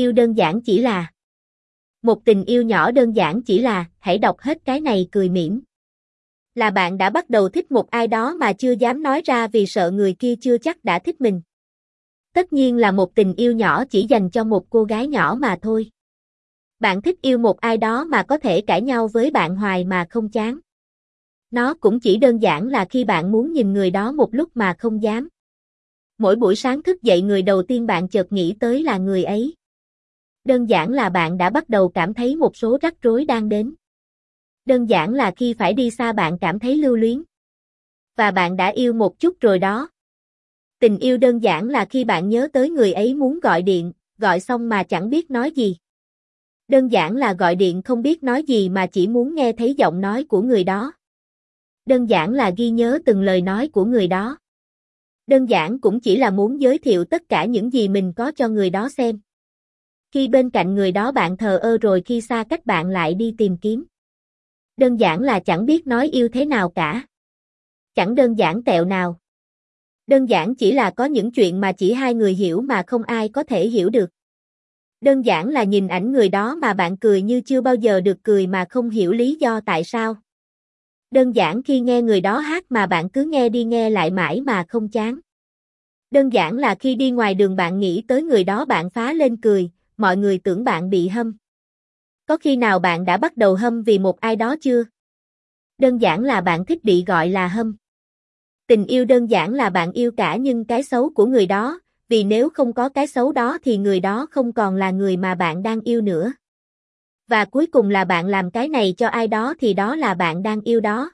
Yêu đơn giản chỉ là một tình yêu nhỏ đơn giản chỉ là, hãy đọc hết cái này cười mỉm. Là bạn đã bắt đầu thích một ai đó mà chưa dám nói ra vì sợ người kia chưa chắc đã thích mình. Tất nhiên là một tình yêu nhỏ chỉ dành cho một cô gái nhỏ mà thôi. Bạn thích yêu một ai đó mà có thể cãi nhau với bạn hoài mà không chán. Nó cũng chỉ đơn giản là khi bạn muốn nhìn người đó một lúc mà không dám. Mỗi buổi sáng thức dậy người đầu tiên bạn chợt nghĩ tới là người ấy. Đơn giản là bạn đã bắt đầu cảm thấy một số rắc rối đang đến. Đơn giản là khi phải đi xa bạn cảm thấy lưu luyến. Và bạn đã yêu một chút rồi đó. Tình yêu đơn giản là khi bạn nhớ tới người ấy muốn gọi điện, gọi xong mà chẳng biết nói gì. Đơn giản là gọi điện không biết nói gì mà chỉ muốn nghe thấy giọng nói của người đó. Đơn giản là ghi nhớ từng lời nói của người đó. Đơn giản cũng chỉ là muốn giới thiệu tất cả những gì mình có cho người đó xem. Khi bên cạnh người đó bạn thờ ơ rồi khi xa cách bạn lại đi tìm kiếm. Đơn giản là chẳng biết nói yêu thế nào cả. Chẳng đơn giản tẹo nào. Đơn giản chỉ là có những chuyện mà chỉ hai người hiểu mà không ai có thể hiểu được. Đơn giản là nhìn ảnh người đó mà bạn cười như chưa bao giờ được cười mà không hiểu lý do tại sao. Đơn giản khi nghe người đó hát mà bạn cứ nghe đi nghe lại mãi mà không chán. Đơn giản là khi đi ngoài đường bạn nghĩ tới người đó bạn phá lên cười, mọi người tưởng bạn bị hâm. Có khi nào bạn đã bắt đầu hâm vì một ai đó chưa? Đơn giản là bạn thích bị gọi là hâm. Tình yêu đơn giản là bạn yêu cả nhưng cái xấu của người đó, vì nếu không có cái xấu đó thì người đó không còn là người mà bạn đang yêu nữa. Và cuối cùng là bạn làm cái này cho ai đó thì đó là bạn đang yêu đó.